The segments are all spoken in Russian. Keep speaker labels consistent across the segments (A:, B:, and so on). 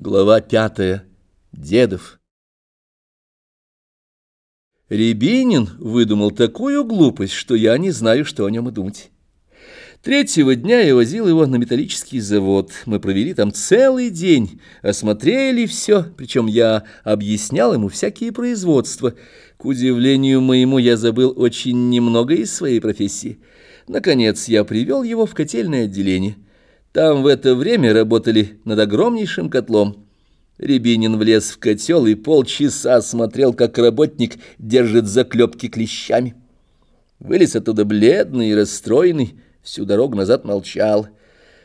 A: Глава пятая. Дедов. Рябинин выдумал такую глупость, что я не знаю, что о нем и думать. Третьего дня я возил его на металлический завод. Мы провели там целый день, осмотрели все, причем я объяснял ему всякие производства. К удивлению моему, я забыл очень немного из своей профессии. Наконец, я привел его в котельное отделение — там в это время работали над огромнейшим котлом. Рябинин влез в котел и полчаса смотрел, как работник держит заклепки клещами. Вылез оттуда бледный и расстроенный, всю дорогу назад молчал.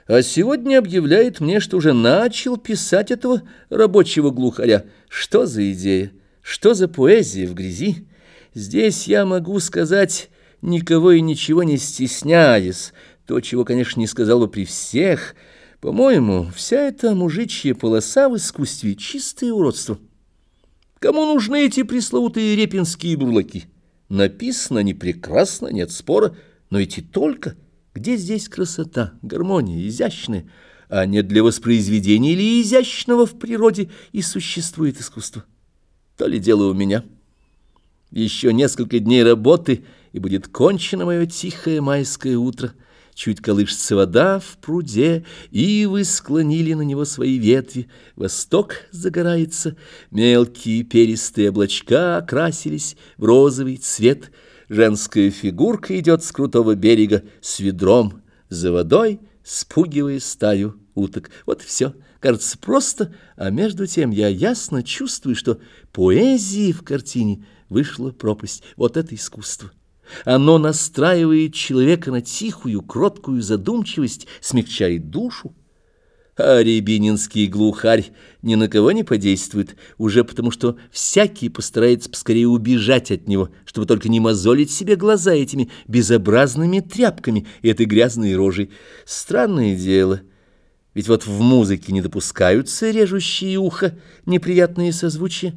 A: А сегодня объявляет мне, что уже начал писать этого рабочего глухаря. Что за идея? Что за поэзия в грязи? Здесь я могу сказать, никого и ничего не стесняясь, то, чего, конечно, не сказал при всех. По-моему, вся эта мужичья полоса в искусстве — чистое уродство. Кому нужны эти пресловутые репинские бурлаки? Написано они прекрасно, нет спора, но идти только. Где здесь красота, гармония, изящная? А не для воспроизведения или изящного в природе и существует искусство? То ли дело у меня. Еще несколько дней работы, и будет кончено мое тихое майское утро — Чуть колышется вода в пруде, ивы склонили на него свои ветви, восток загорается, мелкие перистые облачка окрасились в розовый цвет, женская фигурка идет с крутого берега с ведром за водой, спугивая стаю уток. Вот все. Кажется просто, а между тем я ясно чувствую, что поэзии в картине вышла пропасть. Вот это искусство. Оно настраивает человека на тихую, кроткую задумчивость, смягчает душу. А рябининский глухарь ни на кого не подействует, уже потому что всякий постарается поскорее убежать от него, чтобы только не мозолить себе глаза этими безобразными тряпками и этой грязной рожей. Странное дело, ведь вот в музыке не допускаются режущие ухо неприятные созвучия.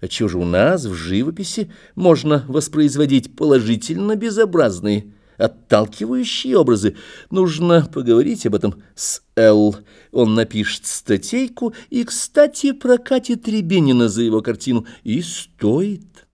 A: А чего же у нас в живописи можно воспроизводить положительно безобразные, отталкивающие образы? Нужно поговорить об этом с Эл. Он напишет статейку и, кстати, прокатит Рябинина за его картину. И стоит...